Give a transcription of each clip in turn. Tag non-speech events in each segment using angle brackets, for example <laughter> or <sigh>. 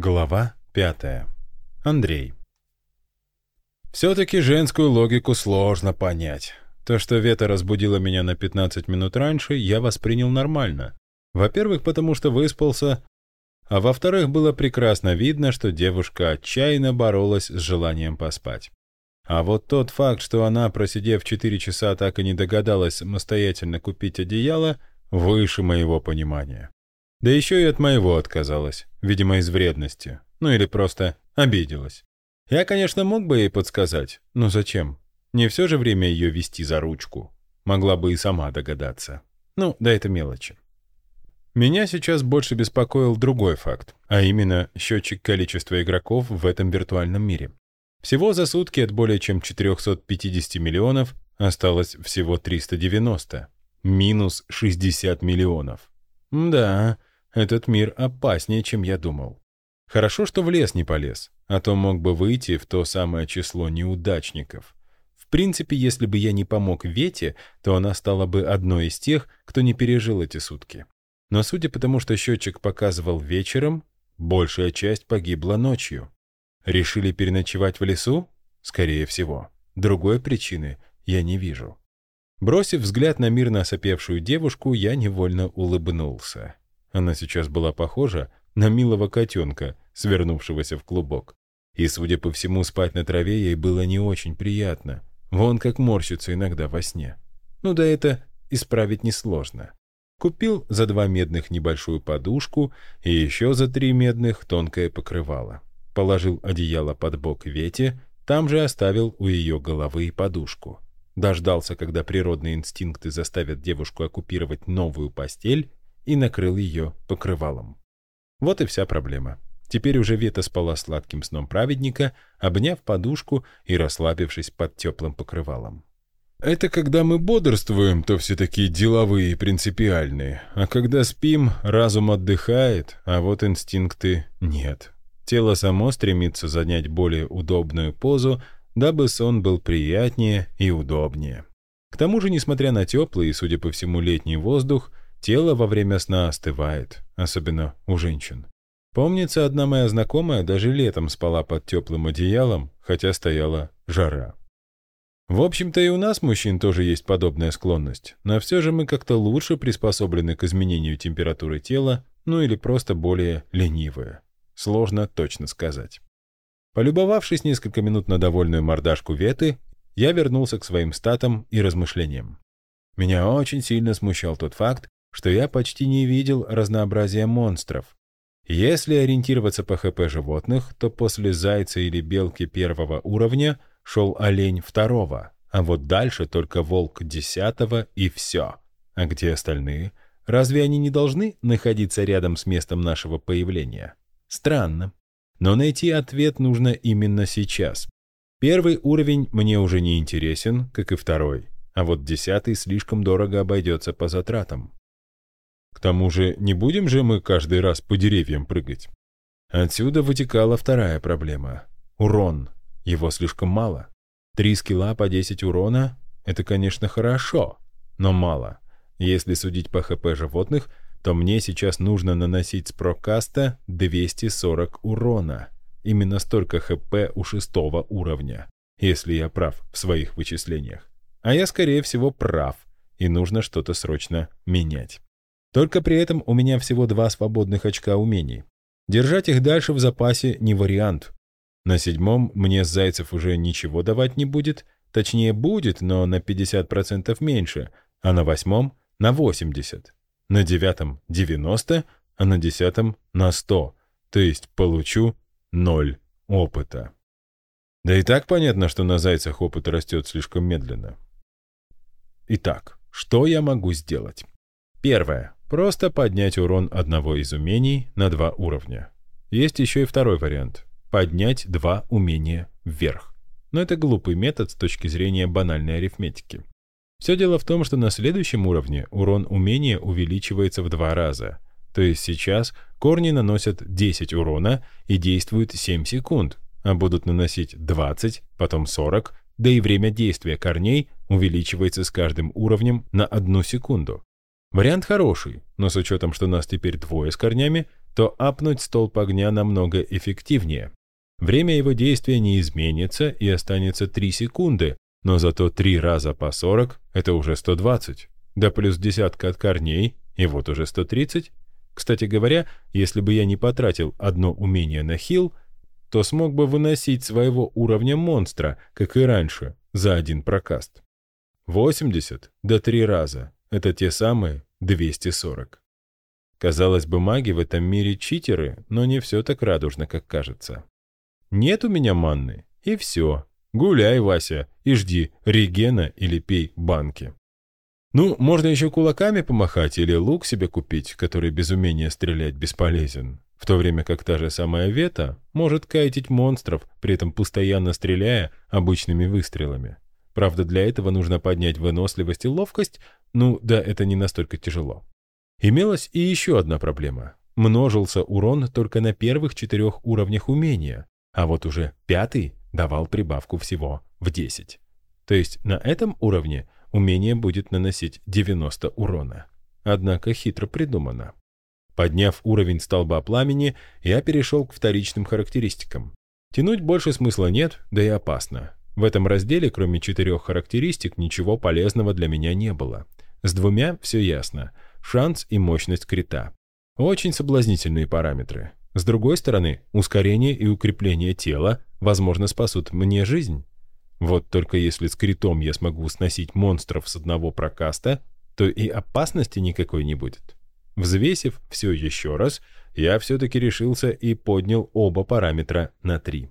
Глава пятая. Андрей. Все-таки женскую логику сложно понять. То, что Вета разбудила меня на 15 минут раньше, я воспринял нормально. Во-первых, потому что выспался, а во-вторых, было прекрасно видно, что девушка отчаянно боролась с желанием поспать. А вот тот факт, что она, просидев 4 часа, так и не догадалась самостоятельно купить одеяло, выше моего понимания. Да еще и от моего отказалась, видимо, из вредности. Ну или просто обиделась. Я, конечно, мог бы ей подсказать, но зачем? Не все же время ее вести за ручку. Могла бы и сама догадаться. Ну, да это мелочи. Меня сейчас больше беспокоил другой факт, а именно счетчик количества игроков в этом виртуальном мире. Всего за сутки от более чем 450 миллионов осталось всего 390. Минус 60 миллионов. Да, этот мир опаснее, чем я думал. Хорошо, что в лес не полез, а то мог бы выйти в то самое число неудачников. В принципе, если бы я не помог Вете, то она стала бы одной из тех, кто не пережил эти сутки. Но судя по тому, что счетчик показывал вечером, большая часть погибла ночью. Решили переночевать в лесу? Скорее всего. Другой причины я не вижу. Бросив взгляд на мирно осопевшую девушку, я невольно улыбнулся. Она сейчас была похожа на милого котенка, свернувшегося в клубок. И, судя по всему, спать на траве ей было не очень приятно. Вон как морщится иногда во сне. Ну да это исправить несложно. Купил за два медных небольшую подушку и еще за три медных тонкое покрывало. Положил одеяло под бок Вете, там же оставил у ее головы и подушку. Дождался, когда природные инстинкты заставят девушку оккупировать новую постель и накрыл ее покрывалом. Вот и вся проблема. Теперь уже Вета спала сладким сном праведника, обняв подушку и расслабившись под теплым покрывалом. Это когда мы бодрствуем, то все такие деловые и принципиальные, а когда спим, разум отдыхает, а вот инстинкты нет. Тело само стремится занять более удобную позу, дабы сон был приятнее и удобнее. К тому же, несмотря на теплый и, судя по всему, летний воздух, Тело во время сна остывает, особенно у женщин. Помнится, одна моя знакомая даже летом спала под теплым одеялом, хотя стояла жара. В общем-то и у нас, мужчин, тоже есть подобная склонность, но все же мы как-то лучше приспособлены к изменению температуры тела, ну или просто более ленивые. Сложно точно сказать. Полюбовавшись несколько минут на довольную мордашку Веты, я вернулся к своим статам и размышлениям. Меня очень сильно смущал тот факт, что я почти не видел разнообразия монстров. Если ориентироваться по ХП животных, то после зайца или белки первого уровня шел олень второго, а вот дальше только волк десятого и все. А где остальные? Разве они не должны находиться рядом с местом нашего появления? Странно. Но найти ответ нужно именно сейчас. Первый уровень мне уже не интересен, как и второй, а вот десятый слишком дорого обойдется по затратам. К тому же не будем же мы каждый раз по деревьям прыгать. Отсюда вытекала вторая проблема. Урон. Его слишком мало. Три скилла по 10 урона — это, конечно, хорошо, но мало. Если судить по ХП животных, то мне сейчас нужно наносить с прокаста 240 урона. Именно столько ХП у шестого уровня, если я прав в своих вычислениях. А я, скорее всего, прав, и нужно что-то срочно менять. Только при этом у меня всего два свободных очка умений. Держать их дальше в запасе не вариант. На седьмом мне Зайцев уже ничего давать не будет, точнее будет, но на 50% меньше, а на восьмом — на 80%. На девятом — 90%, а на десятом — на 100%. То есть получу ноль опыта. Да и так понятно, что на зайцах опыт растет слишком медленно. Итак, что я могу сделать? Первое. Просто поднять урон одного из умений на два уровня. Есть еще и второй вариант — поднять два умения вверх. Но это глупый метод с точки зрения банальной арифметики. Все дело в том, что на следующем уровне урон умения увеличивается в два раза. То есть сейчас корни наносят 10 урона и действуют 7 секунд, а будут наносить 20, потом 40, да и время действия корней увеличивается с каждым уровнем на одну секунду. Вариант хороший, но с учетом, что нас теперь двое с корнями, то апнуть столб огня намного эффективнее. Время его действия не изменится и останется 3 секунды, но зато 3 раза по 40 – это уже 120. Да плюс десятка от корней, и вот уже 130. Кстати говоря, если бы я не потратил одно умение на хил, то смог бы выносить своего уровня монстра, как и раньше, за один прокаст. 80 до 3 раза – это те самые 240. Казалось бы, маги в этом мире читеры, но не все так радужно, как кажется. Нет у меня манны, и все. Гуляй, Вася, и жди регена или пей банки. Ну, можно еще кулаками помахать или лук себе купить, который без умения стрелять бесполезен. В то время как та же самая Вета может кайтить монстров, при этом постоянно стреляя обычными выстрелами. Правда, для этого нужно поднять выносливость и ловкость, ну да, это не настолько тяжело. Имелась и еще одна проблема. Множился урон только на первых четырех уровнях умения, а вот уже пятый давал прибавку всего в 10. То есть на этом уровне умение будет наносить 90 урона. Однако хитро придумано. Подняв уровень столба пламени, я перешел к вторичным характеристикам. Тянуть больше смысла нет, да и опасно. В этом разделе, кроме четырех характеристик, ничего полезного для меня не было. С двумя все ясно — шанс и мощность крита. Очень соблазнительные параметры. С другой стороны, ускорение и укрепление тела, возможно, спасут мне жизнь. Вот только если с критом я смогу сносить монстров с одного прокаста, то и опасности никакой не будет. Взвесив все еще раз, я все-таки решился и поднял оба параметра на 3.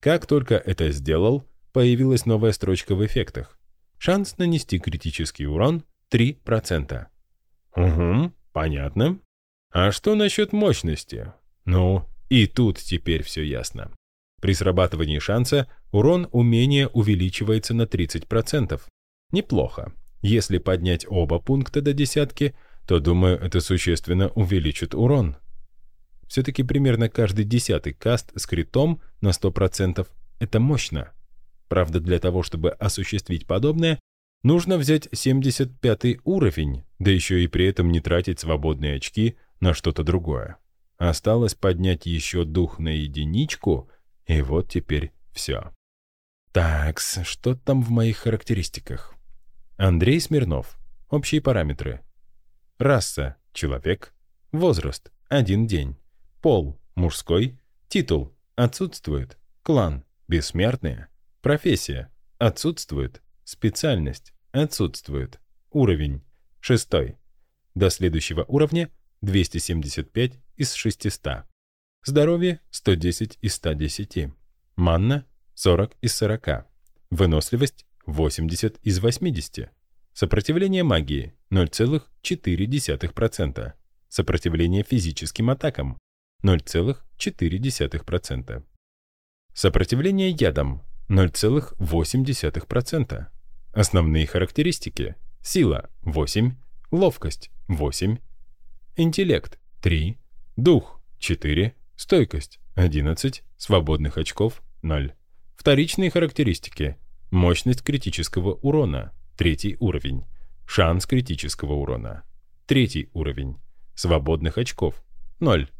Как только это сделал, появилась новая строчка в эффектах. Шанс нанести критический урон 3%. Угу, понятно. А что насчет мощности? Ну, и тут теперь все ясно. При срабатывании шанса урон умения увеличивается на 30%. Неплохо. Если поднять оба пункта до десятки, то, думаю, это существенно увеличит урон. Все-таки примерно каждый десятый каст с критом на 100% — это мощно. Правда, для того, чтобы осуществить подобное, Нужно взять 75 уровень, да еще и при этом не тратить свободные очки на что-то другое. Осталось поднять еще дух на единичку, и вот теперь все. Такс, что там в моих характеристиках? Андрей Смирнов. Общие параметры. Раса – человек. Возраст – один день. Пол – мужской. Титул – отсутствует. Клан – бессмертные. Профессия – отсутствует. Специальность отсутствует. Уровень шестой. До следующего уровня 275 из 600. Здоровье 110 из 110. Манна 40 из 40. Выносливость 80 из 80. Сопротивление магии 0,4%. Сопротивление физическим атакам 0,4%. Сопротивление ядам 0,8%. Основные характеристики. Сила – 8, ловкость – 8, интеллект – 3, дух – 4, стойкость – 11, свободных очков – 0. Вторичные характеристики. Мощность критического урона – третий уровень. Шанс критического урона – третий уровень. Свободных очков – 0.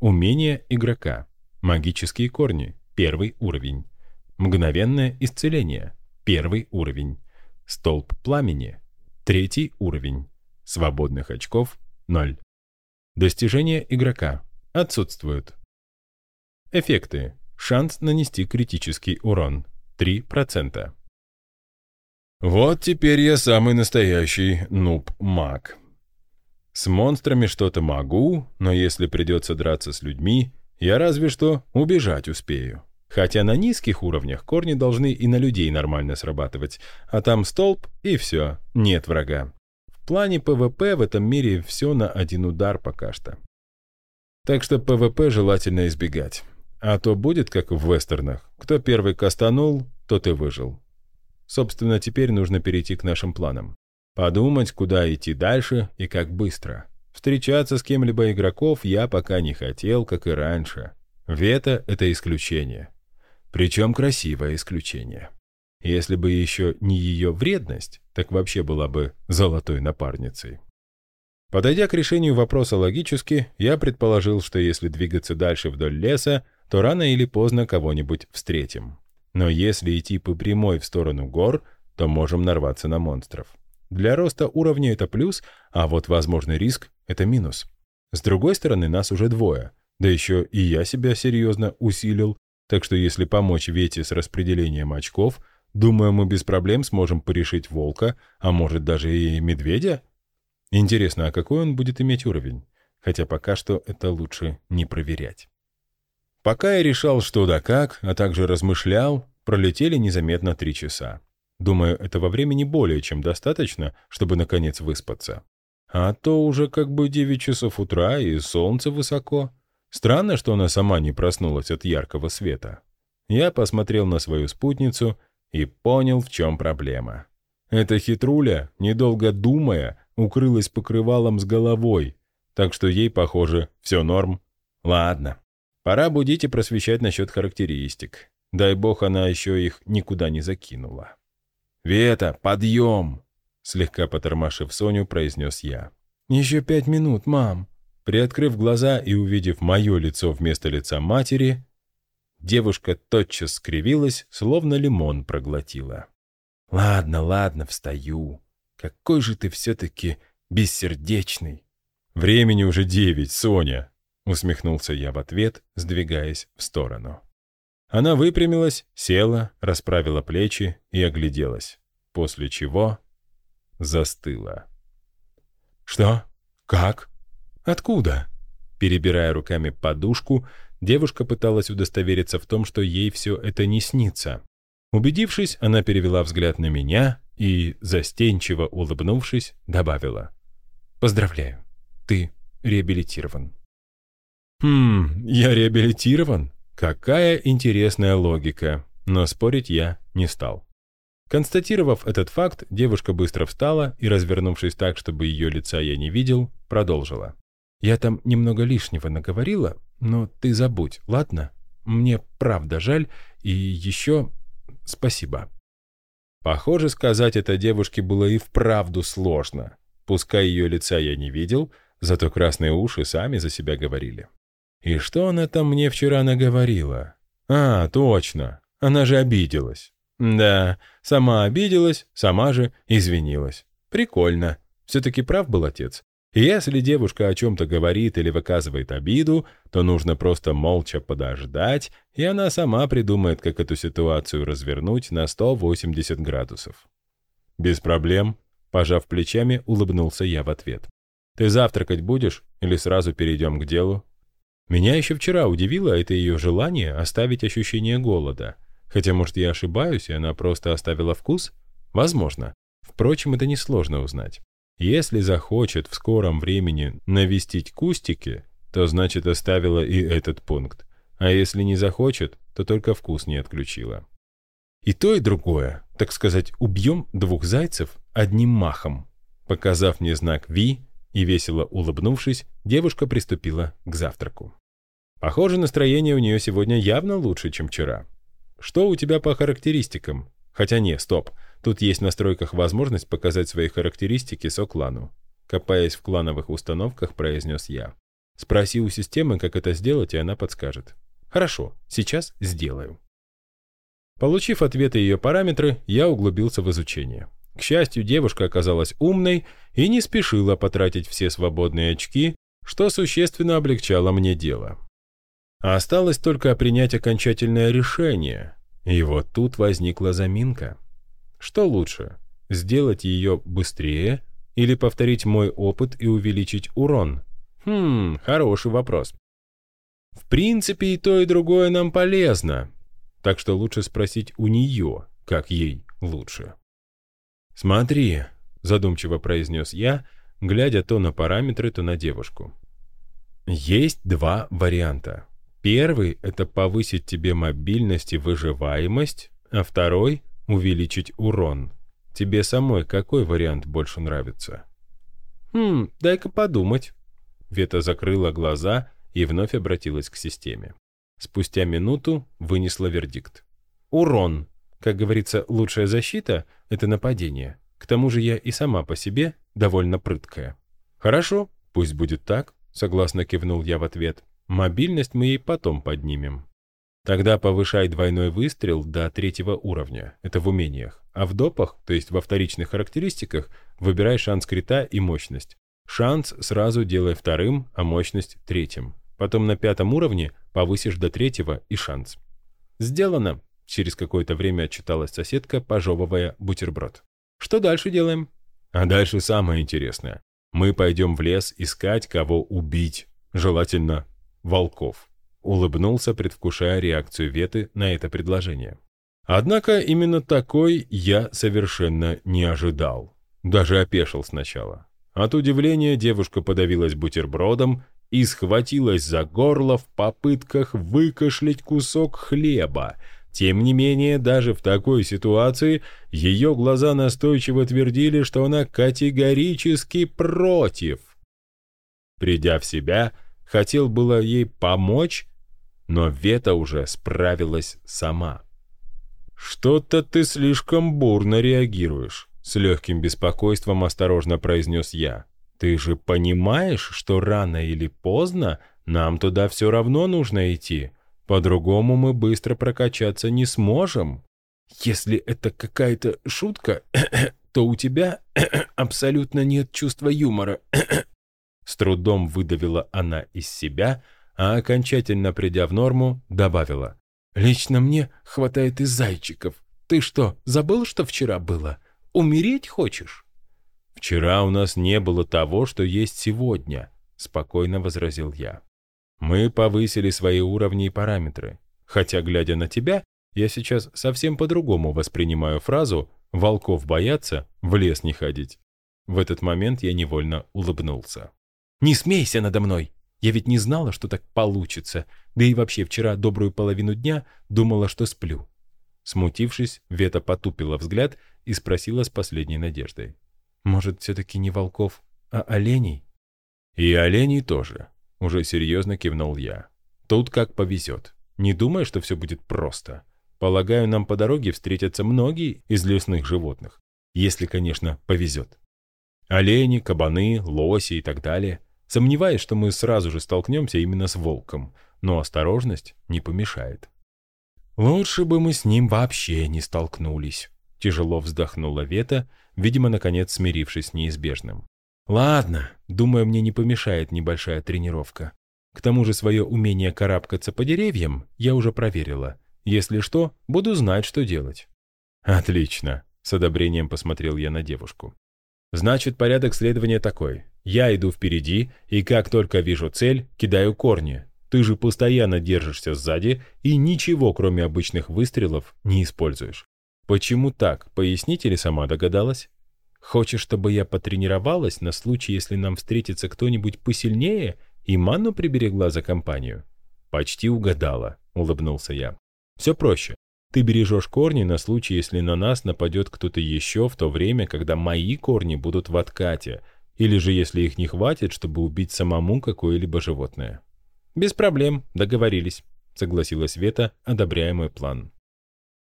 Умение игрока. Магические корни – первый уровень. Мгновенное исцеление – первый уровень. Столб пламени. Третий уровень. Свободных очков – 0. Достижения игрока. Отсутствуют. Эффекты. Шанс нанести критический урон. 3%. Вот теперь я самый настоящий нуб-маг. С монстрами что-то могу, но если придется драться с людьми, я разве что убежать успею. Хотя на низких уровнях корни должны и на людей нормально срабатывать, а там столб и все, нет врага. В плане ПВП в этом мире все на один удар пока что. Так что ПВП желательно избегать. А то будет, как в вестернах. Кто первый кастанул, тот и выжил. Собственно, теперь нужно перейти к нашим планам. Подумать, куда идти дальше и как быстро. Встречаться с кем-либо игроков я пока не хотел, как и раньше. Вета — это исключение. Причем красивое исключение. Если бы еще не ее вредность, так вообще была бы золотой напарницей. Подойдя к решению вопроса логически, я предположил, что если двигаться дальше вдоль леса, то рано или поздно кого-нибудь встретим. Но если идти по прямой в сторону гор, то можем нарваться на монстров. Для роста уровня это плюс, а вот возможный риск — это минус. С другой стороны, нас уже двое, да еще и я себя серьезно усилил, так что если помочь Вете с распределением очков, думаю, мы без проблем сможем порешить волка, а может даже и медведя. Интересно, а какой он будет иметь уровень? Хотя пока что это лучше не проверять. Пока я решал что да как, а также размышлял, пролетели незаметно три часа. Думаю, этого времени более чем достаточно, чтобы наконец выспаться. А то уже как бы 9 часов утра и солнце высоко. Странно, что она сама не проснулась от яркого света. Я посмотрел на свою спутницу и понял, в чем проблема. Эта хитруля, недолго думая, укрылась покрывалом с головой, так что ей, похоже, все норм. Ладно, пора будить и просвещать насчет характеристик. Дай бог, она еще их никуда не закинула. «Вета, подъем!» Слегка потормошив Соню, произнес я. «Еще пять минут, мам!» Приоткрыв глаза и увидев мое лицо вместо лица матери, девушка тотчас скривилась, словно лимон проглотила. «Ладно, ладно, встаю. Какой же ты все-таки бессердечный!» «Времени уже девять, Соня!» — усмехнулся я в ответ, сдвигаясь в сторону. Она выпрямилась, села, расправила плечи и огляделась, после чего застыла. «Что? Как? Откуда?» Перебирая руками подушку, девушка пыталась удостовериться в том, что ей все это не снится. Убедившись, она перевела взгляд на меня и, застенчиво улыбнувшись, добавила. «Поздравляю, ты реабилитирован». «Хм, я реабилитирован?» Какая интересная логика, но спорить я не стал. Констатировав этот факт, девушка быстро встала и, развернувшись так, чтобы ее лица я не видел, продолжила. «Я там немного лишнего наговорила, но ты забудь, ладно? Мне правда жаль, и еще спасибо». Похоже, сказать это девушке было и вправду сложно. Пускай ее лица я не видел, зато красные уши сами за себя говорили. И что она там мне вчера наговорила? А, точно, она же обиделась. Да, сама обиделась, сама же извинилась. Прикольно. Все-таки прав был отец. Если девушка о чем-то говорит или выказывает обиду, то нужно просто молча подождать, и она сама придумает, как эту ситуацию развернуть на 180 градусов. «Без проблем», — пожав плечами, улыбнулся я в ответ. «Ты завтракать будешь или сразу перейдем к делу?» Меня еще вчера удивило это ее желание оставить ощущение голода. Хотя, может, я ошибаюсь, и она просто оставила вкус? Возможно. Впрочем, это несложно узнать. Если захочет в скором времени навестить кустики, то значит оставила и этот пункт. А если не захочет, то только вкус не отключила. И то, и другое, так сказать, убьем двух зайцев одним махом. Показав мне знак «Ви», и весело улыбнувшись, девушка приступила к завтраку. Похоже, настроение у нее сегодня явно лучше, чем вчера. Что у тебя по характеристикам? Хотя не, стоп. Тут есть в настройках возможность показать свои характеристики со-клану. Копаясь в клановых установках, произнес я. Спроси у системы, как это сделать, и она подскажет. Хорошо, сейчас сделаю. Получив ответы ее параметры, я углубился в изучение. К счастью, девушка оказалась умной и не спешила потратить все свободные очки, что существенно облегчало мне дело. А осталось только принять окончательное решение. И вот тут возникла заминка. Что лучше, сделать ее быстрее или повторить мой опыт и увеличить урон? Хм, хороший вопрос. В принципе, и то, и другое нам полезно. Так что лучше спросить у нее, как ей лучше. «Смотри», — задумчиво произнес я, глядя то на параметры, то на девушку. «Есть два варианта. Первый — это повысить тебе мобильность и выживаемость, а второй — увеличить урон. Тебе самой какой вариант больше нравится?» «Хм, дай-ка подумать». Вета закрыла глаза и вновь обратилась к системе. Спустя минуту вынесла вердикт. «Урон. Как говорится, лучшая защита — это нападение. К тому же я и сама по себе довольно прыткая. «Хорошо, пусть будет так», — согласно кивнул я в ответ. «Мобильность мы ей потом поднимем». Тогда повышай двойной выстрел до третьего уровня, это в умениях. А в допах, то есть во вторичных характеристиках, выбирай шанс крита и мощность. Шанс сразу делай вторым, а мощность третьим. Потом на пятом уровне повысишь до третьего и шанс. Сделано. Через какое-то время отчиталась соседка, пожевывая бутерброд. Что дальше делаем? А дальше самое интересное. Мы пойдем в лес искать, кого убить. Желательно волков. Улыбнулся, предвкушая реакцию Веты на это предложение. Однако именно такой я совершенно не ожидал. Даже опешил сначала. От удивления девушка подавилась бутербродом и схватилась за горло в попытках выкашлять кусок хлеба. Тем не менее, даже в такой ситуации ее глаза настойчиво твердили, что она категорически против. Придя в себя, хотел было ей помочь, но Вета уже справилась сама. «Что-то ты слишком бурно реагируешь», — с легким беспокойством осторожно произнес я. «Ты же понимаешь, что рано или поздно нам туда все равно нужно идти. По-другому мы быстро прокачаться не сможем. Если это какая-то шутка, <coughs> то у тебя <coughs> абсолютно нет чувства юмора». <coughs> С трудом выдавила она из себя — а окончательно придя в норму, добавила. «Лично мне хватает и зайчиков. Ты что, забыл, что вчера было? Умереть хочешь?» «Вчера у нас не было того, что есть сегодня», — спокойно возразил я. «Мы повысили свои уровни и параметры. Хотя, глядя на тебя, я сейчас совсем по-другому воспринимаю фразу «волков бояться, в лес не ходить». В этот момент я невольно улыбнулся. «Не смейся надо мной!» Я ведь не знала, что так получится, да и вообще вчера добрую половину дня думала, что сплю. Смутившись, Вета потупила взгляд и спросила с последней надеждой. «Может, все-таки не волков, а оленей?» «И оленей тоже», — уже серьезно кивнул я. «Тут как повезет. Не думай, что все будет просто. Полагаю, нам по дороге встретятся многие из лесных животных. Если, конечно, повезет. Олени, кабаны, лоси и так далее. Сомневаюсь, что мы сразу же столкнемся именно с волком, но осторожность не помешает. «Лучше бы мы с ним вообще не столкнулись», — тяжело вздохнула Вета, видимо, наконец смирившись с неизбежным. «Ладно, думаю, мне не помешает небольшая тренировка. К тому же свое умение карабкаться по деревьям я уже проверила. Если что, буду знать, что делать». «Отлично», — с одобрением посмотрел я на девушку. «Значит, порядок следования такой. Я иду впереди, и как только вижу цель, кидаю корни. Ты же постоянно держишься сзади и ничего, кроме обычных выстрелов, не используешь. Почему так? Поясните ли сама догадалась? Хочешь, чтобы я потренировалась на случай, если нам встретится кто-нибудь посильнее и ману приберегла за компанию? Почти угадала, улыбнулся я. Все проще. Ты бережешь корни на случай, если на нас нападет кто-то еще в то время, когда мои корни будут в откате – или же, если их не хватит, чтобы убить самому какое-либо животное. «Без проблем, договорились», — согласилась Вета, одобряя мой план.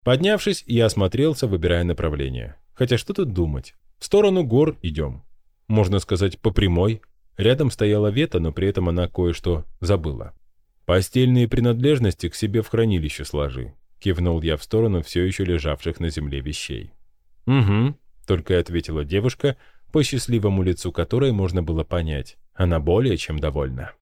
Поднявшись, я осмотрелся, выбирая направление. Хотя что тут думать? В сторону гор идем. Можно сказать, по прямой. Рядом стояла Вета, но при этом она кое-что забыла. «Постельные принадлежности к себе в хранилище сложи», — кивнул я в сторону все еще лежавших на земле вещей. «Угу», — только и ответила девушка, по счастливому лицу которой можно было понять, она более чем довольна.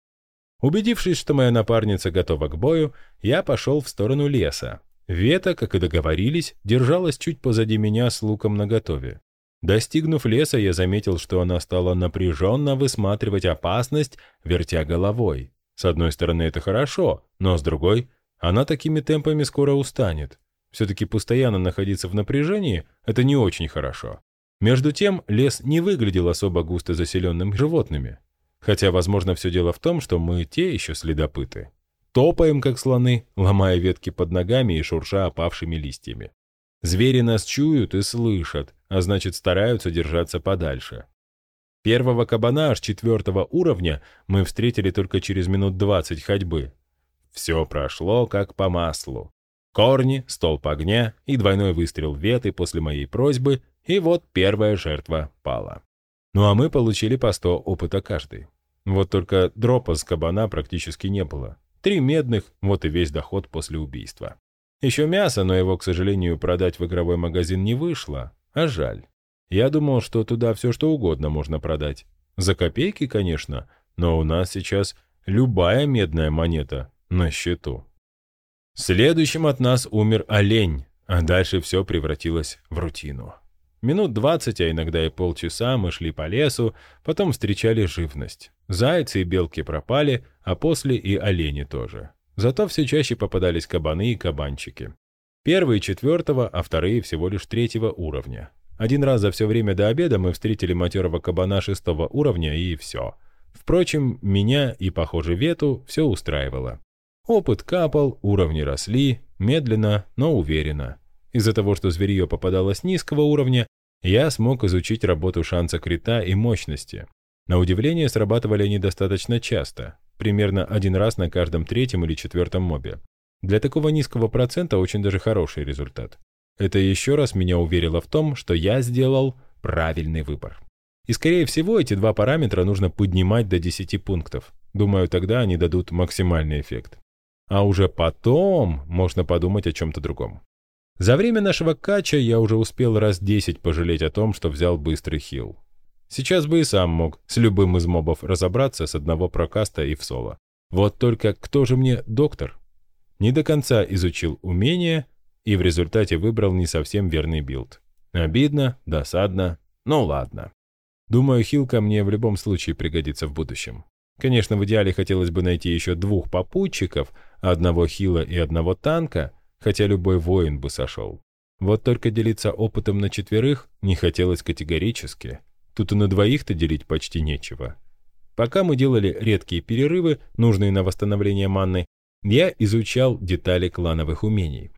Убедившись, что моя напарница готова к бою, я пошел в сторону леса. Вета, как и договорились, держалась чуть позади меня с луком наготове. Достигнув леса, я заметил, что она стала напряженно высматривать опасность, вертя головой. С одной стороны, это хорошо, но с другой, она такими темпами скоро устанет. Все-таки постоянно находиться в напряжении – это не очень хорошо. Между тем, лес не выглядел особо густо заселенным животными. Хотя, возможно, все дело в том, что мы те еще следопыты. Топаем, как слоны, ломая ветки под ногами и шурша опавшими листьями. Звери нас чуют и слышат, а значит стараются держаться подальше. Первого кабана аж четвертого уровня мы встретили только через минут двадцать ходьбы. Все прошло как по маслу. Корни, столб огня и двойной выстрел веты после моей просьбы и вот первая жертва пала. Ну а мы получили по 100 опыта каждый. Вот только дропа с кабана практически не было. Три медных, вот и весь доход после убийства. Еще мясо, но его, к сожалению, продать в игровой магазин не вышло. А жаль. Я думал, что туда все что угодно можно продать. За копейки, конечно, но у нас сейчас любая медная монета на счету. Следующим от нас умер олень, а дальше все превратилось в рутину. Минут двадцать, а иногда и полчаса мы шли по лесу, потом встречали живность. Зайцы и белки пропали, а после и олени тоже. Зато все чаще попадались кабаны и кабанчики. Первые четвертого, а вторые всего лишь третьего уровня. Один раз за все время до обеда мы встретили матерого кабана шестого уровня, и все. Впрочем, меня и, похоже, Вету все устраивало. Опыт капал, уровни росли, медленно, но уверенно. Из-за того, что зверье попадало с низкого уровня, я смог изучить работу шанса крита и мощности. На удивление, срабатывали они достаточно часто примерно один раз на каждом третьем или четвертом мобе. Для такого низкого процента очень даже хороший результат. Это еще раз меня уверило в том, что я сделал правильный выбор. И скорее всего эти два параметра нужно поднимать до 10 пунктов. Думаю, тогда они дадут максимальный эффект. А уже потом можно подумать о чем-то другом. За время нашего кача я уже успел раз 10 пожалеть о том, что взял быстрый хил. Сейчас бы и сам мог с любым из мобов разобраться с одного прокаста и в соло. Вот только кто же мне доктор? Не до конца изучил умения и в результате выбрал не совсем верный build. Обидно, досадно, но ладно. Думаю, хилка мне в любом случае пригодится в будущем. Конечно, в идеале хотелось бы найти еще двух попутчиков, одного хила и одного танка, хотя любой воин бы сошел. Вот только делиться опытом на четверых не хотелось категорически. Тут и на двоих-то делить почти нечего. Пока мы делали редкие перерывы, нужные на восстановление манны, я изучал детали клановых умений.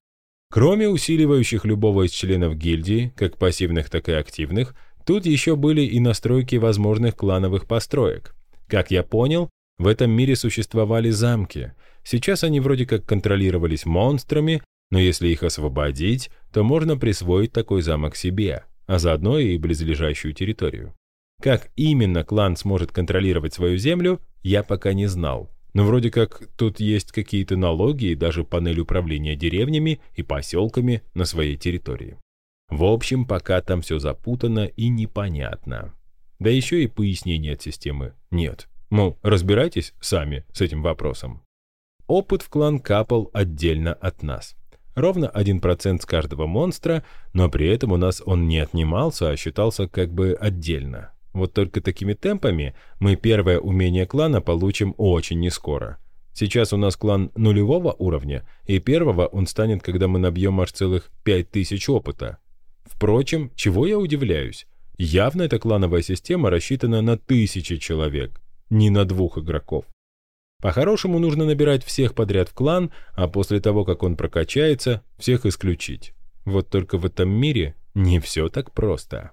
Кроме усиливающих любого из членов гильдии, как пассивных, так и активных, тут еще были и настройки возможных клановых построек. Как я понял, в этом мире существовали замки. Сейчас они вроде как контролировались монстрами, но если их освободить, то можно присвоить такой замок себе а заодно и близлежащую территорию. Как именно клан сможет контролировать свою землю, я пока не знал. Но вроде как тут есть какие-то налоги и даже панель управления деревнями и поселками на своей территории. В общем, пока там все запутано и непонятно. Да еще и пояснений от системы нет. Мол, разбирайтесь сами с этим вопросом. Опыт в клан капал отдельно от нас. Ровно 1% с каждого монстра, но при этом у нас он не отнимался, а считался как бы отдельно. Вот только такими темпами мы первое умение клана получим очень нескоро. Сейчас у нас клан нулевого уровня, и первого он станет, когда мы набьем аж целых 5000 опыта. Впрочем, чего я удивляюсь? Явно эта клановая система рассчитана на тысячи человек, не на двух игроков. По-хорошему нужно набирать всех подряд в клан, а после того, как он прокачается, всех исключить. Вот только в этом мире не все так просто.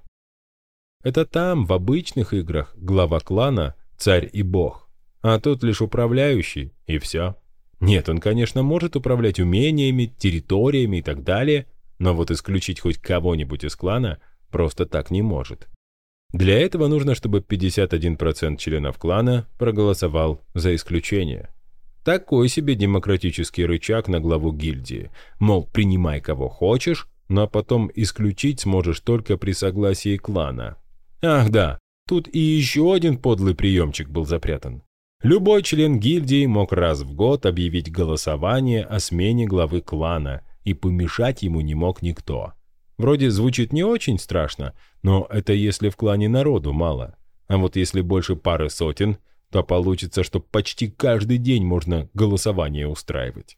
Это там, в обычных играх, глава клана – царь и бог. А тут лишь управляющий, и все. Нет, он, конечно, может управлять умениями, территориями и так далее, но вот исключить хоть кого-нибудь из клана просто так не может. Для этого нужно, чтобы 51% членов клана проголосовал за исключение. Такой себе демократический рычаг на главу гильдии. Мол, принимай кого хочешь, но потом исключить сможешь только при согласии клана. Ах да, тут и еще один подлый приемчик был запрятан. Любой член гильдии мог раз в год объявить голосование о смене главы клана, и помешать ему не мог никто. Вроде звучит не очень страшно, но это если в клане народу мало. А вот если больше пары сотен, то получится, что почти каждый день можно голосование устраивать.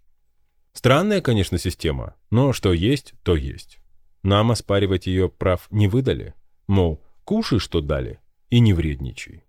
Странная, конечно, система, но что есть, то есть. Нам оспаривать ее прав не выдали. Мол, кушай, что дали, и не вредничай.